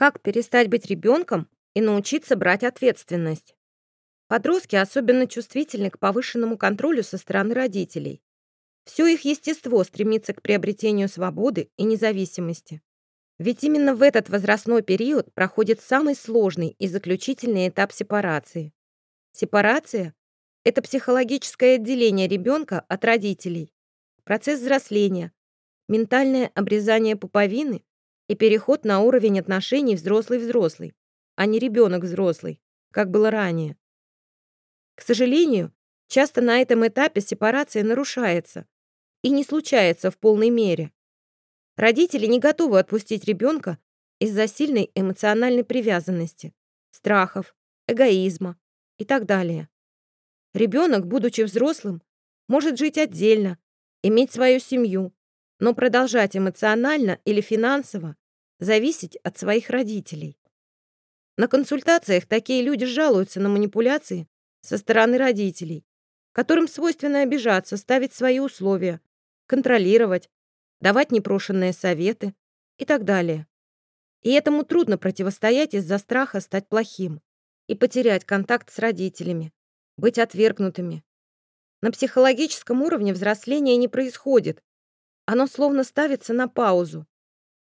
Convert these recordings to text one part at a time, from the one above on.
Как перестать быть ребенком и научиться брать ответственность? Подростки особенно чувствительны к повышенному контролю со стороны родителей. Все их естество стремится к приобретению свободы и независимости. Ведь именно в этот возрастной период проходит самый сложный и заключительный этап сепарации. Сепарация — это психологическое отделение ребенка от родителей, процесс взросления, ментальное обрезание пуповины и переход на уровень отношений взрослый-взрослый, а не ребенок-взрослый, как было ранее. К сожалению, часто на этом этапе сепарация нарушается и не случается в полной мере. Родители не готовы отпустить ребенка из-за сильной эмоциональной привязанности, страхов, эгоизма и так далее. Ребенок, будучи взрослым, может жить отдельно, иметь свою семью, но продолжать эмоционально или финансово зависеть от своих родителей. На консультациях такие люди жалуются на манипуляции со стороны родителей, которым свойственно обижаться, ставить свои условия, контролировать, давать непрошенные советы и так далее. И этому трудно противостоять из-за страха стать плохим и потерять контакт с родителями, быть отвергнутыми. На психологическом уровне взросление не происходит. Оно словно ставится на паузу.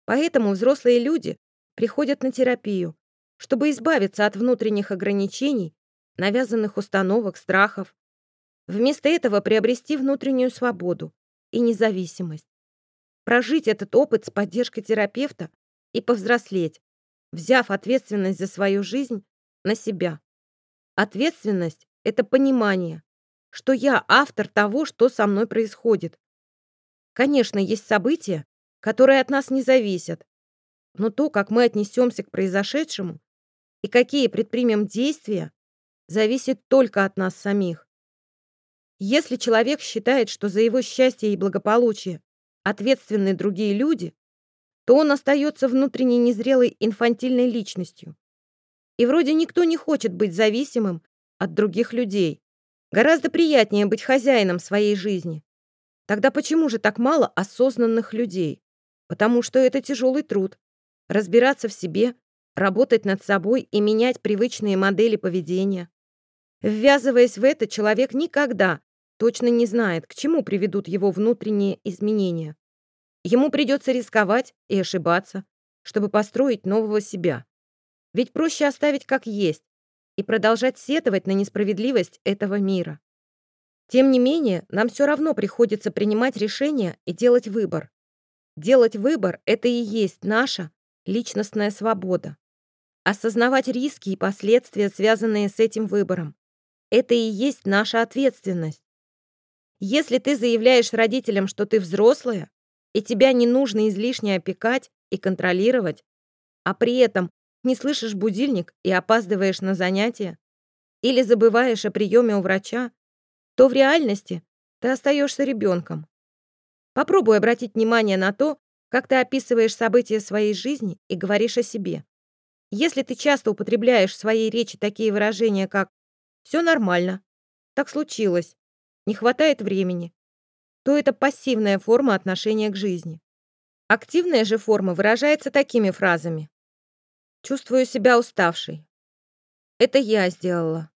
Поэтому взрослые люди приходят на терапию, чтобы избавиться от внутренних ограничений, навязанных установок, страхов. Вместо этого приобрести внутреннюю свободу и независимость. Прожить этот опыт с поддержкой терапевта и повзрослеть, взяв ответственность за свою жизнь на себя. Ответственность — это понимание, что я автор того, что со мной происходит. Конечно, есть события, которые от нас не зависят, но то, как мы отнесемся к произошедшему и какие предпримем действия, зависит только от нас самих. Если человек считает, что за его счастье и благополучие ответственны другие люди, то он остается внутренне незрелой инфантильной личностью. И вроде никто не хочет быть зависимым от других людей. Гораздо приятнее быть хозяином своей жизни. Тогда почему же так мало осознанных людей? Потому что это тяжелый труд. Разбираться в себе, работать над собой и менять привычные модели поведения. Ввязываясь в это, человек никогда точно не знает, к чему приведут его внутренние изменения. Ему придется рисковать и ошибаться, чтобы построить нового себя. Ведь проще оставить как есть и продолжать сетовать на несправедливость этого мира. Тем не менее, нам все равно приходится принимать решения и делать выбор. Делать выбор — это и есть наша личностная свобода. Осознавать риски и последствия, связанные с этим выбором. Это и есть наша ответственность. Если ты заявляешь родителям, что ты взрослая, и тебя не нужно излишне опекать и контролировать, а при этом не слышишь будильник и опаздываешь на занятия, или забываешь о приеме у врача, то в реальности ты остаешься ребенком. Попробуй обратить внимание на то, как ты описываешь события своей жизни и говоришь о себе. Если ты часто употребляешь в своей речи такие выражения, как «все нормально», «так случилось», не хватает времени, то это пассивная форма отношения к жизни. Активная же форма выражается такими фразами. «Чувствую себя уставшей». «Это я сделала».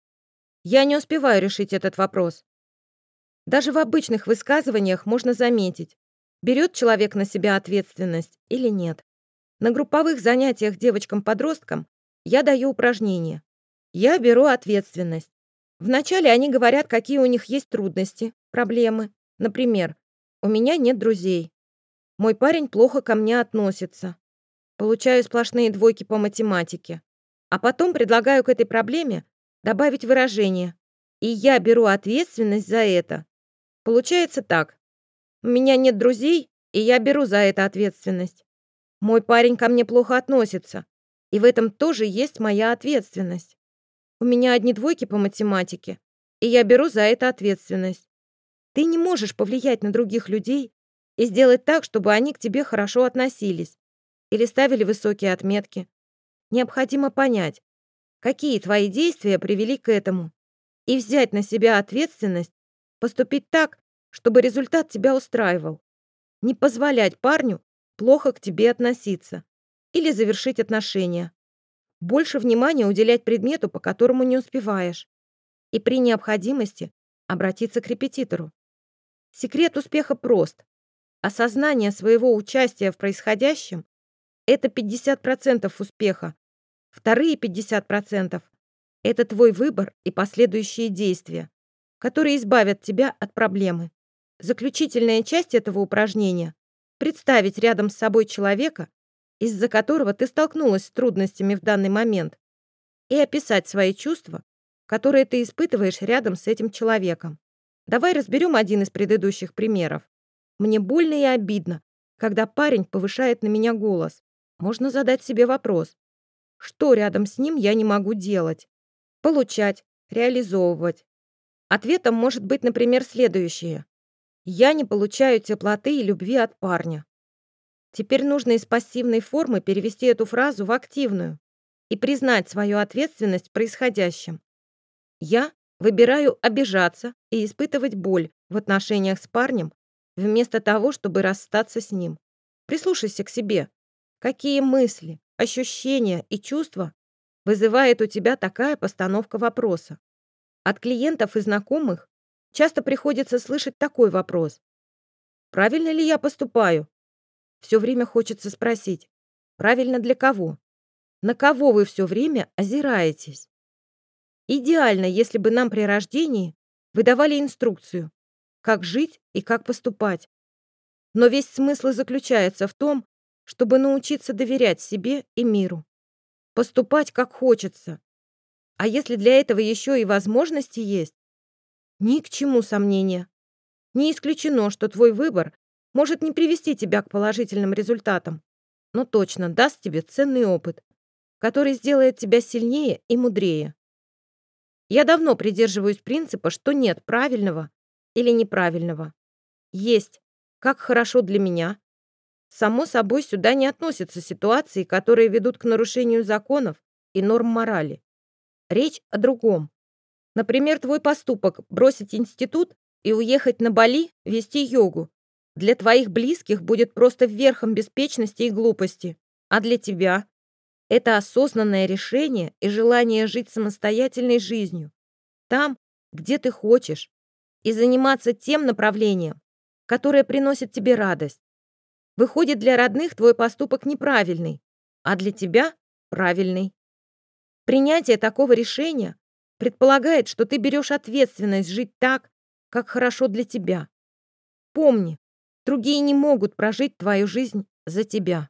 «Я не успеваю решить этот вопрос». Даже в обычных высказываниях можно заметить, берет человек на себя ответственность или нет. На групповых занятиях девочкам-подросткам я даю упражнения. Я беру ответственность. Вначале они говорят, какие у них есть трудности, проблемы. Например, «У меня нет друзей». «Мой парень плохо ко мне относится». Получаю сплошные двойки по математике. А потом предлагаю к этой проблеме добавить выражение. И я беру ответственность за это. Получается так. У меня нет друзей, и я беру за это ответственность. Мой парень ко мне плохо относится, и в этом тоже есть моя ответственность. У меня одни двойки по математике, и я беру за это ответственность. Ты не можешь повлиять на других людей и сделать так, чтобы они к тебе хорошо относились или ставили высокие отметки. Необходимо понять, какие твои действия привели к этому, и взять на себя ответственность, поступить так, чтобы результат тебя устраивал. Не позволять парню плохо к тебе относиться. или завершить отношения. Больше внимания уделять предмету, по которому не успеваешь. И при необходимости обратиться к репетитору. Секрет успеха прост. Осознание своего участия в происходящем – это 50% успеха. Вторые 50% – это твой выбор и последующие действия, которые избавят тебя от проблемы. Заключительная часть этого упражнения – представить рядом с собой человека, из-за которого ты столкнулась с трудностями в данный момент, и описать свои чувства, которые ты испытываешь рядом с этим человеком. Давай разберем один из предыдущих примеров. Мне больно и обидно, когда парень повышает на меня голос. Можно задать себе вопрос. Что рядом с ним я не могу делать? Получать, реализовывать. Ответом может быть, например, следующее. Я не получаю теплоты и любви от парня. Теперь нужно из пассивной формы перевести эту фразу в активную и признать свою ответственность в происходящем. Я Выбираю обижаться и испытывать боль в отношениях с парнем, вместо того, чтобы расстаться с ним. Прислушайся к себе. Какие мысли, ощущения и чувства вызывает у тебя такая постановка вопроса? От клиентов и знакомых часто приходится слышать такой вопрос. Правильно ли я поступаю? Все время хочется спросить. Правильно для кого? На кого вы все время озираетесь? Идеально, если бы нам при рождении выдавали инструкцию, как жить и как поступать. Но весь смысл заключается в том, чтобы научиться доверять себе и миру. Поступать как хочется. А если для этого еще и возможности есть, ни к чему сомнения. Не исключено, что твой выбор может не привести тебя к положительным результатам, но точно даст тебе ценный опыт, который сделает тебя сильнее и мудрее. Я давно придерживаюсь принципа, что нет правильного или неправильного. Есть, как хорошо для меня. Само собой, сюда не относятся ситуации, которые ведут к нарушению законов и норм морали. Речь о другом. Например, твой поступок – бросить институт и уехать на Бали вести йогу. Для твоих близких будет просто верхом беспечности и глупости. А для тебя это осознанное решение и желание жить самостоятельной жизнью. Там, где ты хочешь. И заниматься тем направлением, которое приносит тебе радость. Выходит, для родных твой поступок неправильный, а для тебя – правильный. Принятие такого решения предполагает, что ты берешь ответственность жить так, как хорошо для тебя. Помни, другие не могут прожить твою жизнь за тебя.